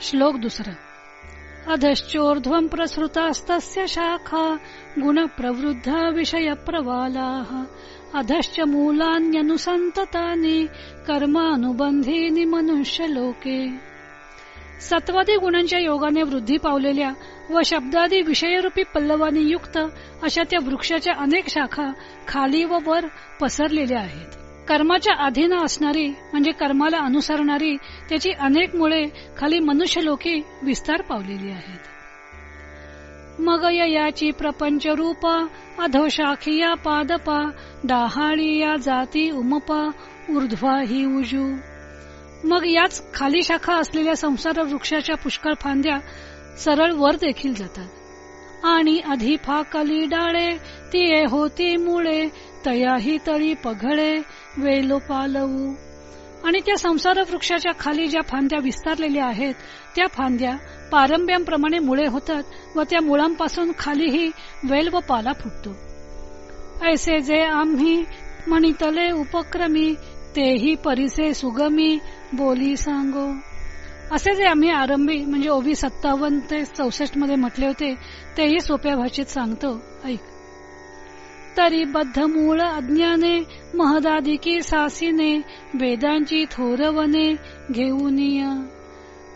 श्लोक दुसरा. अधश्चोर्ध्वं प्रसृतास्तस्य शाखा गुणप्रवृद्ध विषयप्रवालाः. अधश्च मूलान्यनुसन्ततानि कर्मानुबंधीनि मनुष्यलोके. सत्वादी गुणांच्या योगाने वृद्धी पावलेल्या व शब्दादी विषयरूपी पल्लवानी युक्त अशा त्या वृक्षाच्या अनेक शाखा खाली व वर पसरलेल्या आहेत. कर्माच्या अधीन असणारी म्हणजे कर्माला अनुसरणारी त्याची अनेक मुळे खाली मनुष्यलोकी विस्तार पावलेली आहेत. मग याची प्रपंच रूपा अधोशाखिया पादपा डाहाळी या जाती उमपा ऊर्ध्वा ही उजू. मग याच खाली शाखा असलेल्या संसार वृक्षाच्या पुष्कळ फांद्या सरळ वर देखील जातात. आणि अधि फाकली डाळे ती होती मुळे तयाही तळी पघळे वेलो पालवू. आणि त्या संसार वृक्षाच्या खाली ज्या फांद्या विस्तारलेल्या आहेत त्या फांद्या पारंब्यांप्रमाणे मुळे होतात व त्या मुळांपासून खालीही वेल व पाला फुटतो. ऐसे जे आम्ही म्हणितले उपक्रमी तेही परिसे सुगमी बोली सांगो. असे जे आम्ही आरंभी म्हणजे ओवी सत्तावन्न ते चौसष्टमध्ये म्हटले होते तेही सोप्या भाषेत सांगतो. ऐक. तरी बद्ध मूळ अज्ञाने महदादिकी सासीने वेदांची थोरवने घेऊन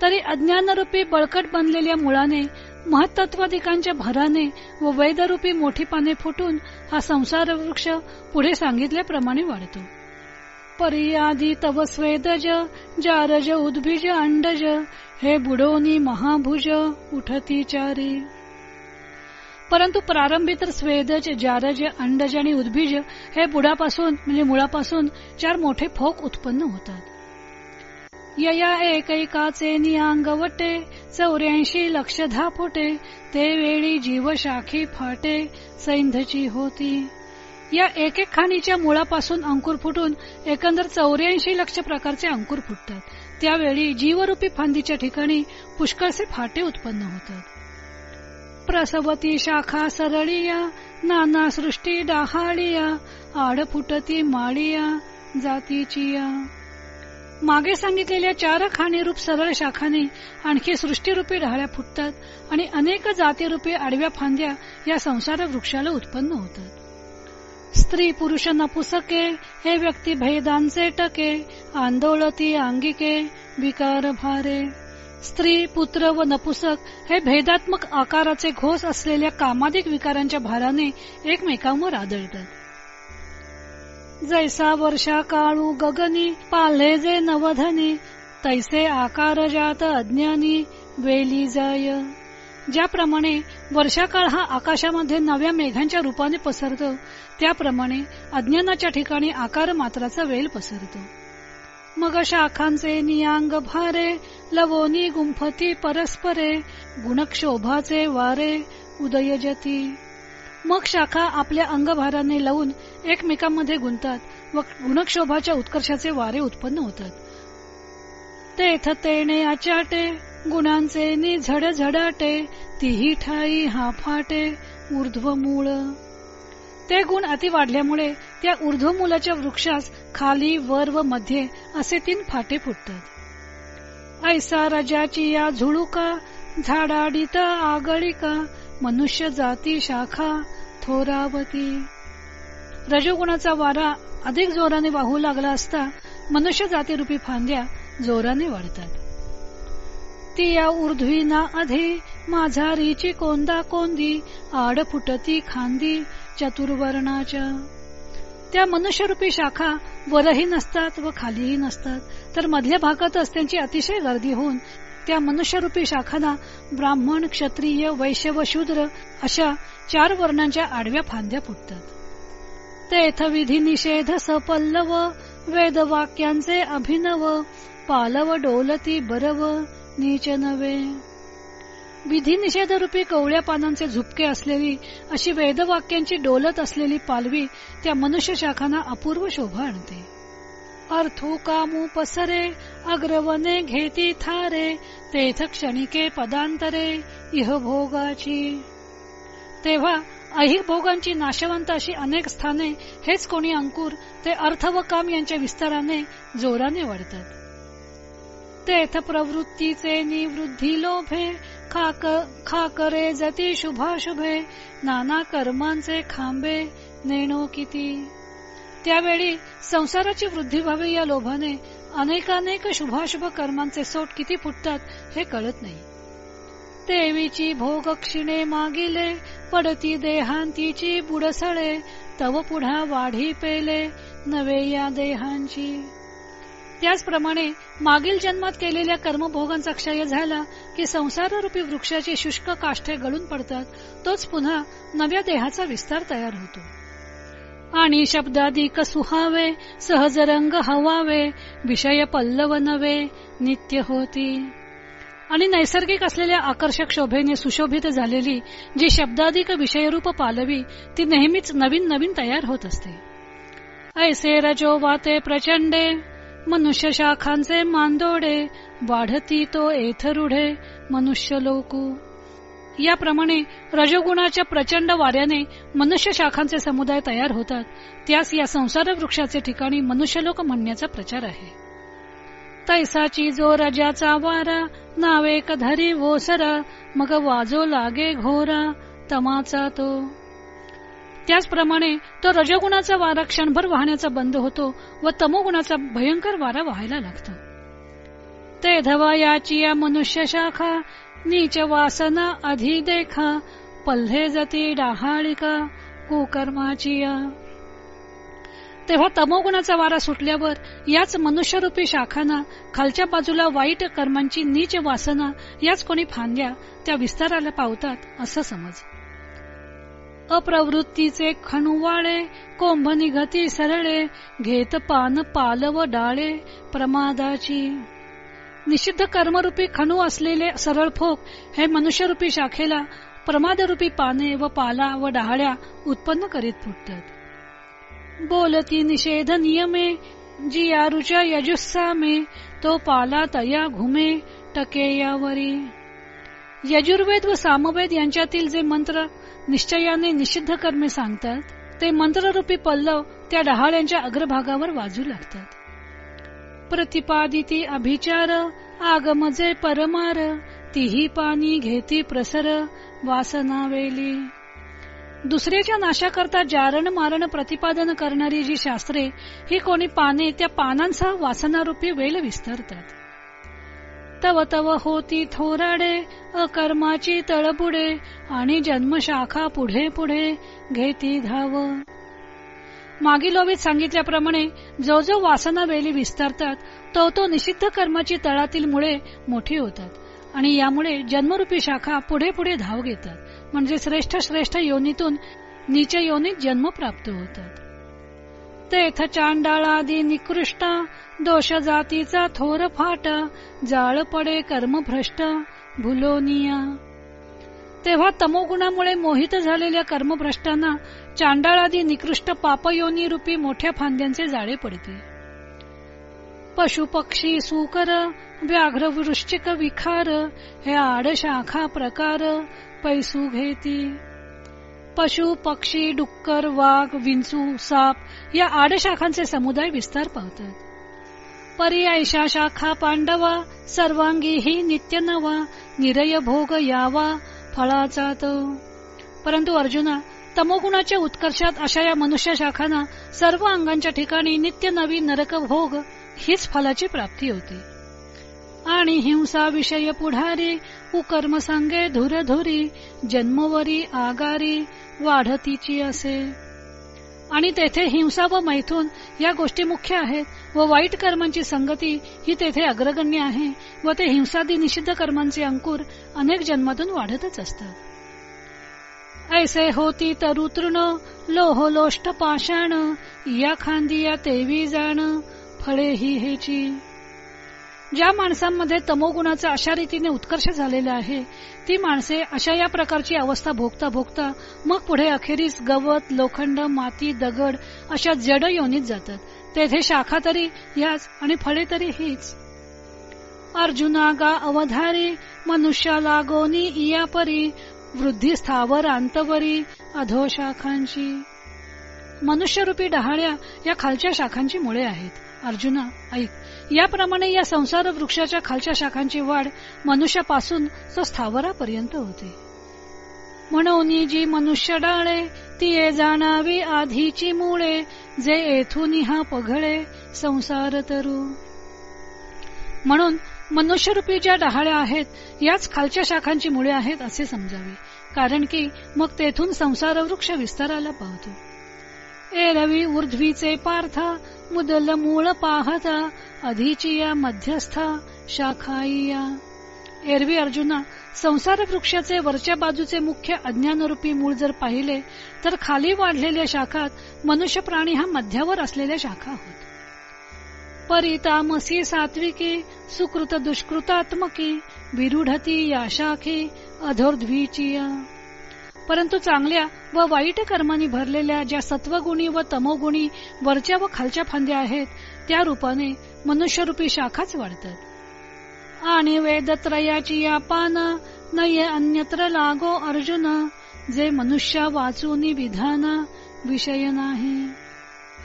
तरी अज्ञानरूपी बळकट बनलेल्या मुळाने महत्त्वाधिकांच्या भराने व वैदरूपी मोठी पाने फुटून हा संसार वृक्ष पुढे सांगितल्याप्रमाणे वाढतो. परियादी तव स्वेदज जारज उद्भिज अंडज हे बुडोनी महाभुज उठती चारी. परंतु प्रारंभी तर स्वेदज जारज अंडज आणि उद्भिज हे बुडापासून म्हणजे मुळापासून चार मोठे फोक उत्पन्न होतात. यया एकैकाचे नियांगवटे चौऱ्याऐंशी लक्ष धापोटे ते वेळी जीवशाखी फाटे सैंधची होती. या एक एक खाणीच्या मुळापासून अंकुर फुटून एकंदर चौऱ्याऐंशी लक्ष प्रकारचे अंकुर फुटतात. त्यावेळी जीवरूपी फांदीच्या ठिकाणी पुष्कळसे फाटे उत्पन्न होतात. प्रसवती शाखा सरळिया नाना सृष्टी डाहाळिया आड फुटती माळिया जातीचिया. मागे सांगितलेल्या चार खाणीरूप सरळ शाखाने आणखी सृष्टीरूपी ढाळ्या फुटतात आणि अनेक जातीरूपी आडव्या फांद्या या संसार वृक्षाला उत्पन्न होतात. स्त्री पुरुष नपुसके हे व्यक्ती भेदांचे टके आंदोलती अंगिके विकार भारे. स्त्री पुत्र व नपुसक हे भेदात्मक आकाराचे घोष असलेल्या कामाधिक विकारांच्या भाराने एकमेकांवर आदळतात. जैसा वर्षा काळू गगनी पाल्हे जे नवधनी तैसे आकार जात अज्ञानी वेली जाय. ज्याप्रमाणे वर्षाकाळ हा आकाशामध्ये नव्या मेघांच्या रूपाने पसरतो त्याप्रमाणे अज्ञानाच्या ठिकाणी आकार मात्राचा वेल पसरतो. मग शाखांचे नियांग भारे लवोनी गुंफती परस्परे गुणक्षोभाचे वारे उदयजती. मग शाखा आपल्या अंगभाराने लावून एकमेकांमध्ये गुंतात व गुणक्षोभाच्या उत्कर्षाचे वारे उत्पन्न होतात. तेथ तेणे आचाटे गुणांचे नि झडझडाटे तीही ठाई हा फाटे ऊर्ध्व मूळ ते गुण अति वाढल्यामुळे त्या ऊर्ध्व मुलाच्या वृक्षास खाली वर व मध्ये असे तीन फाटे फुटतात. ऐसा रजाची या झुळुका झाडाडीत आगळिका मनुष्य जाती शाखा थोरावती. रजोगुणाचा वारा अधिक जोराने वाहू लागला असता मनुष्य जातीरूपी फांद्या जोराने वाढतात. ती या ऊर्ध्वीना अधे माझारीची कोंदा कोंदी आड फुटती खांदी चतुर्वर्णाच्या. त्या मनुष्यरूपी शाखा वरही नसतात व खालीही नसतात तर मधल्या भागातच त्यांची अतिशय गर्दी होऊन त्या मनुष्यरूपी शाखांना ब्राह्मण क्षत्रिय वैश्य व शूद्र अशा चार वर्णांच्या आडव्या फांद्या फुटतात. तेथ विधी निषेध सपल्लव वेदवाक्यांचे अभिनव पालव डोलती बरव नीच नवे विधी निषेधरूपी कवळ्या पानांचे झुपके असलेली अशी वेदवाक्यांची डोलत असलेली पालवी त्या मनुष्य शाखांना अपूर्व शोभा आणते. अर्थू कामू पसरे अग्रवने घेती थारे तेथ क्षणिके पदांतरे इह भोगाची. तेव्हा अहिक भोगांची नाशवंत अशी अनेक स्थाने हेच कोणी अंकुर ते अर्थ व काम यांच्या विस्ताराने जोराने वाढतात. तेथ प्रवृत्तीचे निवृद्धी लोभे खाक खाकरे जती शुभाशुभे नाना कर्मांचे खांबे नेणो किती. त्यावेळी संसाराची वृद्धी व्हावी या लोभाने अनेकानेक शुभाशुभ कर्मांचे सोट किती फुटतात हे कळत नाही. देवीची भोग क्षिणे मागिले पडती देहांतीची बुडसळे तव पुढा वाढी पेले नवे या देहांची. त्याचप्रमाणे मागील जन्मात केलेल्या कर्मभोगांचा क्षय झाला की संसाररूपी वृक्षाची शुष्क काष्ठे गळून पडतात तोच पुन्हा नव्या देहाचा विस्तार तयार होतो. आणि शब्दाधिक सुहावे सहज रंग हवावे विषय पल्लव नवे नित्य होती. आणि नैसर्गिक असलेल्या आकर्षक शोभेने सुशोभित झालेली जी शब्दाधिक विषयरूप पालवी ती नेहमीच नवीन नवीन तयार होत असते. ऐसे रजो वाते प्रचंडे मनुष्य शाखांचे मांदोडे वाढती तो एथरुढे मनुष्य लोकू याप्रमाणे रजोगुणाच्या प्रचंड वाऱ्याने मनुष्य शाखांचे समुदाय तयार होतात. त्यास या संसार वृक्षाचे ठिकाणी मनुष्यलोक म्हणण्याचा प्रचार आहे. तैसाची जो रजाचा वारा नावेक धरी वोसरा मग वाजो लागे घोरा तमाचा तो. त्याचप्रमाणे तो रजगुणाचा वारा क्षणभर वाहण्याचा बंद होतो व तमोगुणाचा भयंकर वारा व्हायला लागतो. ते धवा याची या मनुष्य शाखा नीच वासना अधि देखा पल्हे जती डाहाळिका कुकर्माची तेव्हा तमोगुणाचा वारा सुटल्यावर याच मनुष्यरूपी शाखांना खालच्या बाजूला वाईट कर्मांची नीच वासना याच कोणी फांद्या त्या विस्ताराला पावतात असं समज. अप्रवृत्तीचे खणुवाळे कोंभ निघती सरळे घेत पान पाल व डाळे प्रमादाची. निषिद्ध कर्मरूपी खणू असलेले सरळ फोक हे मनुष्यरूपी शाखेला प्रमादरूपी पाने व पाला व डहाळ्या उत्पन्न करीत फुटतात. बोलती निषेध नियमे जी यारुच्या यजुस्सामे तो पाला तया घुमे टकेयावरी. यजुर्वेद व सामवेद यांच्यातील जे मंत्र निश्चयाने निषिद्ध कर्मे सांगतात ते मंत्ररूपी पल्लव त्या डहाळ्यांच्या अग्रभागावर वाजू लागतात. प्रतिपादिती अभिचार आगमजे परमार तिही पाणी घेती प्रसर वासना वेली. दुसऱ्याच्या नाशाकरता जारण मारण प्रतिपादन करणारी जी शास्त्रे ही कोणी पाने त्या पानांसह वासनारूपी वेल विस्तारतात. तव तव होती थोराडे अकर्माची तळपुडे आणि जन्मशाखा पुढे पुढे घेती धाव. मागील ओवीत सांगितल्याप्रमाणे जो जो वासना वेली विस्तारतात तो तो निषिद्ध कर्माची तळातील मुळे मोठी होतात आणि यामुळे जन्मरूपी शाखा पुढे पुढे धाव घेतात. म्हणजे श्रेष्ठ श्रेष्ठ योनीतून नीच योनीत जन्म प्राप्त होतात. तेथ चांडाळादी निकृष्ट दोष जातीचा थोर फाट जाळ पडे कर्मभ्रष्ट भुलोनिया. तेव्हा तमोगुणामुळे मोहित झालेल्या कर्मभ्रष्टांना चांडाळादी निकृष्ट पापयोनी रूपी मोठ्या फांद्यांचे जाळे पडते. पशु पक्षी सुकर व्याघ्र वृश्चिक विखार हे आडशाखा प्रकार पैसू घेती. पशु पक्षी डुक्कर वाघ विंचू साप या आडशाखांचे समुदाय विस्तार पावतात. पर्यायशा शाखा पांडवा सर्वांगी ही नित्य नवा निरय भोग यावा फळाचा तो. परंतु अर्जुना तमोगुणाच्या उत्कर्षात अशा या मनुष्य शाखांना सर्व अंगांच्या ठिकाणी नित्य नवी नरक भोग हीच फलाची प्राप्ती होते. आणि हिंसा विषय पुढारी उकर्म सांगे धुरधुरी जन्मवरी आगारी वाढतीची असे. आणि तेथे हिंसा व मैथून या गोष्टी मुख्य आहेत व वाईट कर्मांची संगती ही तेथे अग्रगण्य आहे व ते हिंसादी निषिद्ध कर्मांचे अंकुर अनेक जन्मातून वाढतच असतात. ऐसे होती तरुतृण लोहलोष्ट लोह पाषाण या खांदी या तेवी जाण फळे ही हेची. ज्या माणसांमध्ये तमोगुणाचा अशा रीतीने उत्कर्ष झालेला आहे ती माणसे अशा या प्रकारची अवस्था भोगता भोगता मग पुढे अखेरीस गवत लोखंड माती दगड अशा जड योनीत जातात. तेथे शाखा तरी याच आणि फळे तरी हीच. अर्जुना गा अवधारी मनुष्या लागोनी इया परी वृद्धी स्थावर अंतवरी अधो शाखांची. मनुष्यरूपी डहाळ्या या खालच्या शाखांची मुळे आहेत. अर्जुना ऐक. याप्रमाणे या संसार वृक्षाच्या खालच्या शाखांची वाढ मनुष्यापासून स्थावरापर्यंत होते. म्हणून जी मनुष्य डाळे ती जाणावी आधीची मुळे जे येथून हा पघळे संसार तरू. म्हणून मनुष्यरूपी ज्या डहाळ्या आहेत याच खालच्या शाखांची मुळे आहेत असे समजावे. कारण की मग तेथून संसार वृक्ष विस्ताराला पावतो. एरवी ऊर्ध्वीचे पार्थ मुदल मूळ पाहता अधिची या मध्यस्था शाखाईया. एरवी अर्जुना संसार वृक्षाचे वरच्या बाजूचे मुख्य अज्ञानरूपी मूळ जर पाहिले तर खाली वाढलेल्या शाखात मनुष्य प्राणी हा मध्यावर असलेल्या शाखा होत. परितामसी सात्विकी सुकृत दुष्कृतात्मकी विरुढती या शाखी अधोर्ध्वीची परंतु चांगल्या व वाईट कर्मानी भरलेल्या ज्या सत्वगुणी व तमोगुणी वरच्या व खालच्या फांद्या आहेत त्या रूपाने मनुष्यरूपी शाखाच वाढतात. आणि वेदत्रयाची या पान नये अन्यत्र लागो अर्जुन जे मनुष्य वाचून विधान विषय नाही.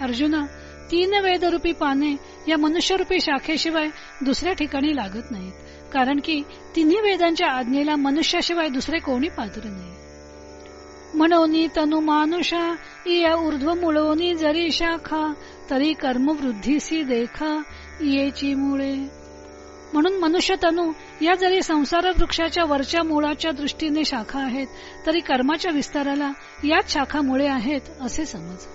अर्जुन तीन वेदरूपी पाने या मनुष्यरूपी शाखेशिवाय दुसऱ्या ठिकाणी लागत नाहीत कारण की तिन्ही वेदांच्या आज्ञेला मनुष्याशिवाय दुसरे कोणी पात्र नाही. म्हणून तनु मानुषा इया ऊर्ध्व मुळोनी जरी शाखा तरी कर्मवृद्धीसी देखा येची मुळे. म्हणून मनुष्य तनु या जरी संसार वृक्षाच्या वरच्या मुळाच्या दृष्टीने शाखा आहेत तरी कर्माच्या विस्ताराला याच शाखा मुळे आहेत असे समज.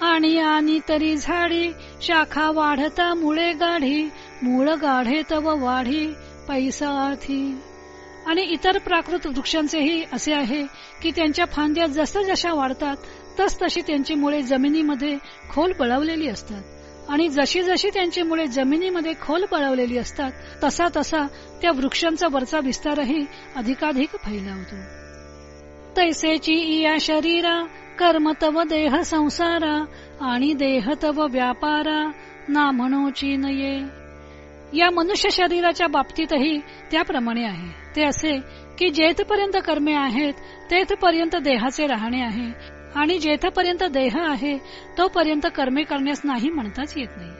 आणि आणि तरी झाडी शाखा वाढता मुळे गाढी मूळ गाढे तव वाढी पैसा अर्थी आणि इतर प्राकृत वृक्षांचेही असे आहे की त्यांच्या फांद्या जस जशा वाढतात तस तशी त्यांची मुळे जमिनीमध्ये खोल बळवलेली असतात. आणि जशी जशी त्यांची मुळे जमिनीमध्ये खोल बळवलेली असतात तसा तसा त्या वृक्षांचा वरचा विस्तारही अधिकाधिक फैलावतो तैसेची इया शरीरा कर्म तव देह संसारा आणि देह तव व्यापारा ना म्हणोची नये या मनुष्य शरीराच्या बाबतीतही त्याप्रमाणे आहे. ते असे की जेथपर्यंत कर्मे आहेत तेथपर्यंत देहाचे राहणे आहे. आणि जेथपर्यंत देह आहे तोपर्यंत कर्मे करण्यास नाही म्हणताच येत नाही.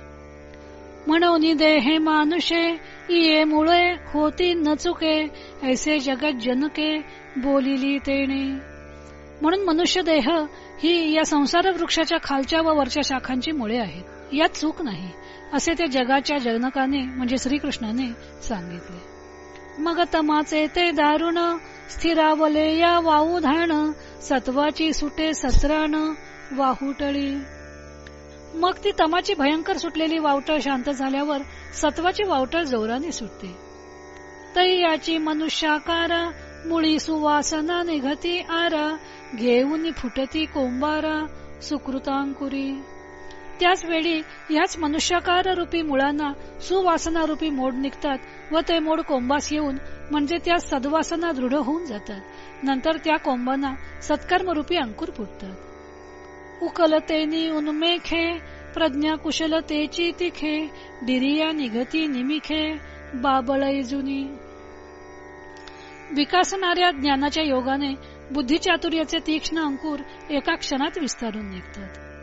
म्हणून देहे मानुषे ये मुळे होती न चुके ऐसे जगत जनके बोलिली तेने म्हणून मनुष्य देह ही या संसार वृक्षाच्या खालच्या व वरच्या शाखांची मुळे आहेत. यात चूक नाही असे ते जगाच्या जनकाने म्हणजे श्रीकृष्णाने सांगितले. मग तमाचे ते दारुण स्थिरावले या वाहू धाण सत्वाची सुटे ससराण वाहुटळी. मग ती तमाची भयंकर सुटलेली वावटळ शांत झाल्यावर सत्वाची वावटळ जोराने सुटते. तरी याची मनुष्याकारा मुळी सुवासना निघती आरा घेऊन फुटती कोंबारा सुकृतांकुरी. त्याच वेळी मनुष्याकार रूपी मुळांना सुवासना रूपी मोड निघतात व ते मोड कोंबास येऊन म्हणजे त्या सद्वासना दृढ होऊन जातात. नंतर त्या कोंबांना सत्कर्म रूपी अंकुर फुटतात. उकलतेनी उन्मेखे प्रज्ञा कुशलतेची तिखे डिरिया निघती निमिखे बाबळजुनी विकासणाऱ्या ज्ञानाच्या योगाने बुद्धिचातुर्याचे तीक्ष्ण अंकुर एका क्षणात विस्तारून निघतात.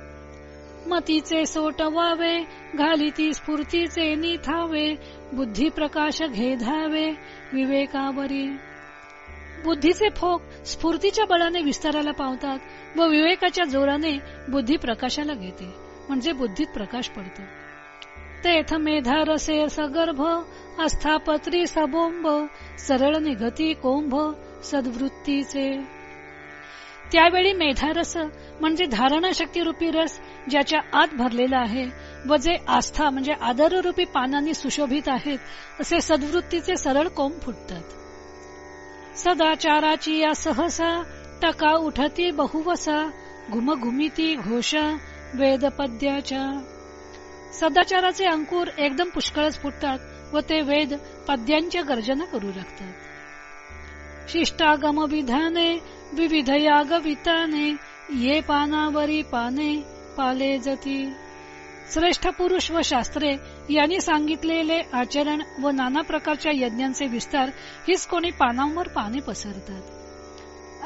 मतीचे सोट घाली घालिती स्फूर्तीचे निथावे बुद्धी प्रकाश घेधावे विवेकावरी. बुद्धीचे फोक स्फूर्तीच्या बळाने विस्ताराला पावतात व विवेकाच्या जोराने बुद्धी प्रकाशाला घेते म्हणजे बुद्धीत प्रकाश पडतो. तेथ मेधा रसे सगर्भ अस्थापत्री सबोंब सरळ निघती कोंभ सद्वृत्तीचे. त्यावेळी मेधारस म्हणजे धारणा शक्ती रूपी रस ज्याच्या आत भरलेला आहे व जे आस्था म्हणजे आदर रूपी पानांनी सुशोभित आहेत असे सद्वृत्तीचे सरळ कोंब फुटतात. सदाचाराची या सहसा टका उठती बहुवसा घुमघुमिती घोषा वेदपद्याच्या. सदाचाराचे अंकुर एकदम पुष्कळच फुटतात व ते वेद पद्यांच्या गर्जना करू लागतात. शिष्टागम विधाने विविध याग विताने ये पानावरी पाने पाले जती. श्रेष्ठ पुरुष व शास्त्रे यांनी सांगितलेले आचरण व नाना प्रकारच्या यज्ञांचे विस्तार हीच कोणी पानांवर पाने पसरतात.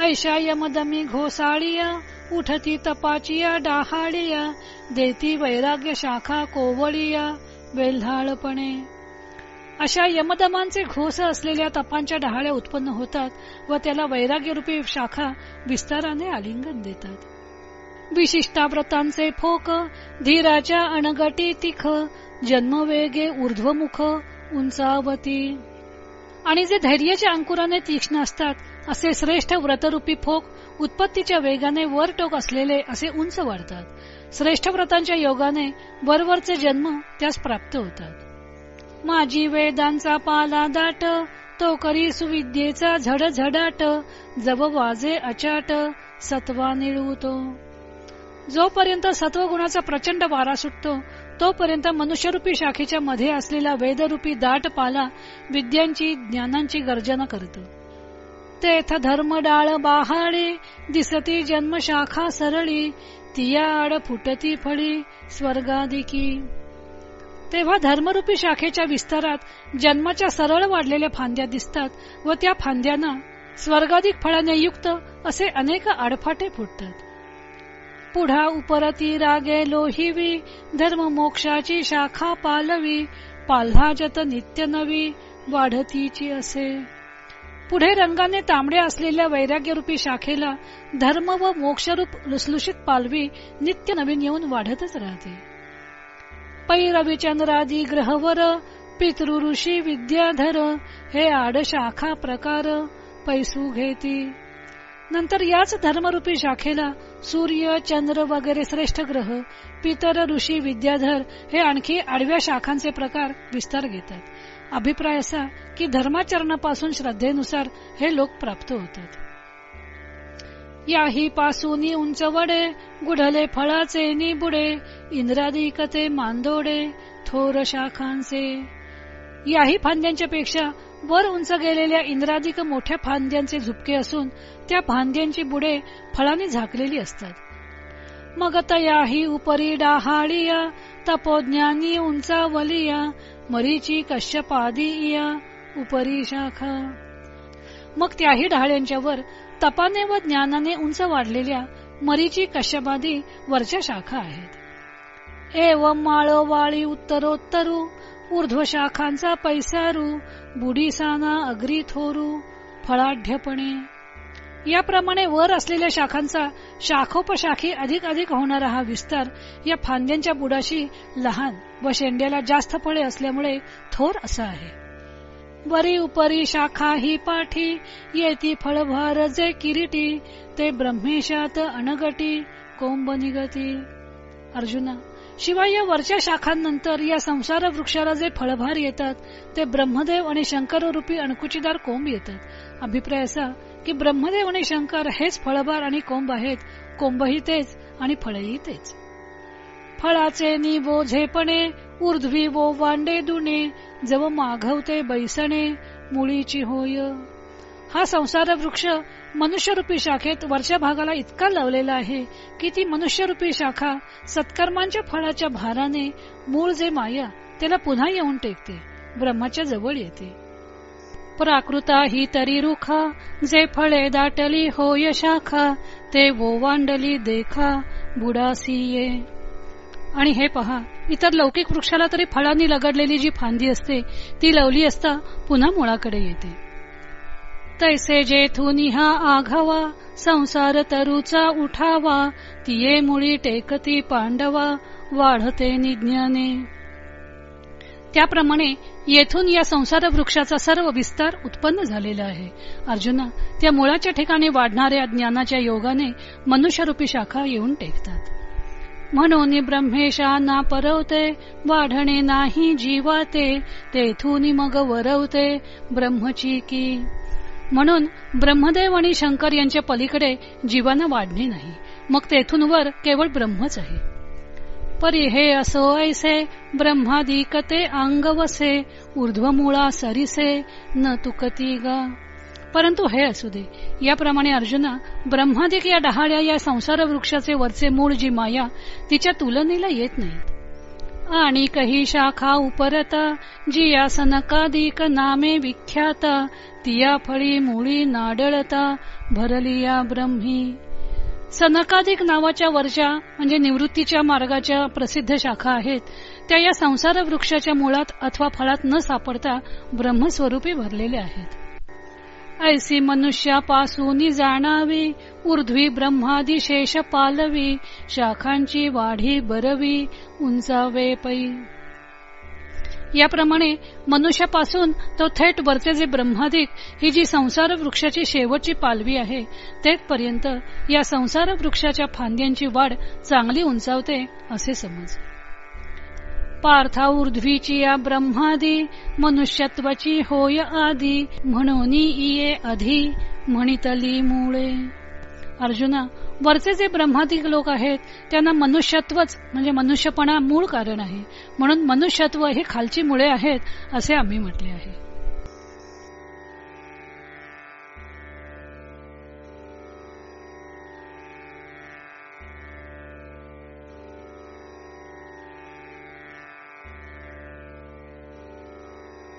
ऐशा यमदमी घोसाळिया उठती तपाचिया डाहाळीया देती वैराग्य शाखा कोवळीया वेल्हाळपणे अशा यमदमांचे घोस असलेल्या तपांच्या डहाळ्या उत्पन्न होतात व त्याला वैराग्यरूपी शाखा विस्ताराने आलिंगन देतात. विशिष्टाव्रतांचे फोक धीराच्या अणगटी तिख जन्मवेगे ऊर्ध्वमुख उंचावती. आणि जे धैर्याच्या अंकुराने तीक्ष्ण असतात असे श्रेष्ठ व्रतरूपी फोक उत्पत्तीच्या वेगाने वर टोक असलेले असे उंच वाढतात. श्रेष्ठ व्रतांच्या योगाने वरवरचे जन्म त्यास प्राप्त होतात. माझी वेदांचा पाला दाट तो करी सुविद्येचा झड झडाट जब वाजे अचाट सत्वा निळवतो जोपर्यंत सत्वगुणाचा प्रचंड वारा सुटतो तोपर्यंत मनुष्यरूपी शाखेच्या मध्ये असलेला वेदरूपी दाट पाला विद्यांची ज्ञानांची गर्जना करतो. तेथ धर्म डाळ बाहाळे दिसती जन्मशाखा सरळी तियाड फुटती फळी स्वर्गादिकी. तेव्हा धर्मरूपी शाखेच्या विस्तारात जन्माच्या सरळ वाढलेल्या फांद्या दिसतात व त्या फांद्यांना स्वर्गाधिक फळाने युक्त असे अनेक आडफाटे फुटतात. पुढा उपरती रागे लोहिवी धर्म मोक्षाची शाखा पालवी पाल्हाजत नित्य नवी वाढतीची असे. पुढे रंगाने तांबड्या असलेल्या वैराग्यरूपी शाखेला धर्म व मोक्षरूप लुसलुषित पालवी नित्य नवीन येऊन वाढतच राहते. पै रविचंद्रादी ग्रहवर पितृ ऋषी विद्याधर हे आड शाखा प्रकार पैसू घेती. नंतर याच धर्मरूपी शाखेला सूर्य चंद्र वगैरे श्रेष्ठ ग्रह पितर ऋषी विद्याधर हे आणखी आडव्या शाखांचे प्रकार विस्तार घेतात. अभिप्राय असा की धर्माचरणापासून श्रद्धेनुसार हे लोक प्राप्त होतात. याही पासून उंच वडे गुढले फळाचे निबुडे इंद्रादिकते मांदोडे थोर शाखांचे. याही फांद्यांच्या पेक्षा वर उंच गेलेल्या इंद्रादिक मोठ्या फांद्यांचे झुपके असून त्या फांद्यांची बुडे फळाने झाकलेली असतात. मग तयाही उपरी डाहाळिया तपोज्ञानी उंचावलिया मरीची कश्यपादी उपरी शाखा. मग त्याही डहाळ्यांच्या वर तपाने व ज्ञानाने उंच वाढलेल्या मरीची कश्यपादी वरच्या शाखा आहेत. एव माळोवाळी उत्तरोत्तरू ऊर्ध्व शाखांचा पैसारू बुडीसाना अग्री थोरू फळाढ्यपणे. याप्रमाणे वर असलेल्या शाखांचा शाखोपशाखी अधिक अधिक होणारा हा विस्तार या फांद्यांच्या बुडाशी लहान व शेंड्याला जास्त फळे असल्यामुळे थोर असा आहे. वरी उपरी शाखा ही पाठी येती फळभार जे किरीटी ते ब्रह्मेशात अणगटी कोंब निगती. अर्जुना शिवाय या वरच्या शाखांनंतर या संसार वृक्षाला जे फळभार येतात ते ब्रह्मदेव आणि शंकर रूपी अणकुचीदार कोंब येतात. अभिप्राय असा की ब्रह्मदेव आणि शंकर हेच फळभार आणि कोंब आहेत कोंबही तेच आणि फळही तेच. फळाचे नि बोझेपणे ऊर्ध्वी वो वांडे दुणे जव माघवते बैसणे मुळीची होय. हा संसार वृक्ष मनुष्यरूपी शाखेत वरच्या भागाला इतका लावलेला आहे की ती मनुष्यरूपी शाखा सत्कर्मांच्या फळाच्या भाराने मूळ जे माया त्याला पुन्हा येऊन टेकते ब्रह्माच्या जवळ येते. प्राकृता ही तरी रुखा जे फळे दाटली होय शाखा ते वो वांडली देखा बुडासी आणि हे पहा इतर लौकिक वृक्षाला तरी फळांनी लगडलेली जी फांदी असते ती लवली असता पुन्हा मुळाकडे येते. तैसे जेथून हा आघावा संसार तरुचा उठावा तिये मुळी टेकती पांडवा वाढते निज्ञाने. त्याप्रमाणे येथून या संसार वृक्षाचा सर्व विस्तार उत्पन्न झालेला आहे. अर्जुना त्या मुळाच्या ठिकाणी वाढणाऱ्या ज्ञानाच्या योगाने मनुष्यरूपी शाखा येऊन टेकतात. म्हणून ब्रह्मेशा ना परवते वाढणे नाही जीवाते तेथून मग वरवते ब्रह्मची की. म्हणून ब्रह्मदेव आणि शंकर यांच्या पलीकडे जीवाना वाढणे नाही मग तेथून वर केवळ ब्रह्मच आहे. परी हे असो ऐसे ब्रह्मादिकते अंगवसे ऊर्ध्वमुळा सरिसे न तुकती गा. परंतु हे असू दे. याप्रमाणे अर्जुना ब्रह्मादिक या डहाळ्या या संसार वृक्षाचे वरचे मूळ जी माया तिच्या तुलनेला येत नाही आणि काही शाखा उपरता जी या सनकादिक नामे विख्यात तिया फळी मुळी नाडळता भरली या ब्रह्मी. सनकादिक नावाच्या वरच्या म्हणजे निवृत्तीच्या मार्गाच्या प्रसिद्ध शाखा आहेत त्या या संसार वृक्षाच्या मुळात अथवा फळात न सापडता ब्रह्मस्वरूपी भरलेल्या आहेत. ऐसी मनुष्यापासून जाणावी ऊर्ध्वी ब्रह्मादी शेष पालवी शाखांची वाढी बरवी उंचावे पै. याप्रमाणे मनुष्यापासून तो थेट वरचे जे ब्रह्मादिक ही जी संसार वृक्षाची शेवटची पालवी आहे तेथपर्यंत या संसार वृक्षाच्या फांद्यांची वाढ चांगली उंचावते असे समज पार्था ऊर्ध्वीची या ब्रह्मादी मनुष्यत्वाची होय आदी म्हणून इये अधि म्हणितली मुळे. अर्जुना वरचे जे ब्रह्मादिक लोक आहेत त्यांना मनुष्यत्वच म्हणजे मनुष्यपणा मूळ कारण आहे. म्हणून मनुष्यत्व हे खालची मुळे आहेत असे आम्ही म्हटले आहे.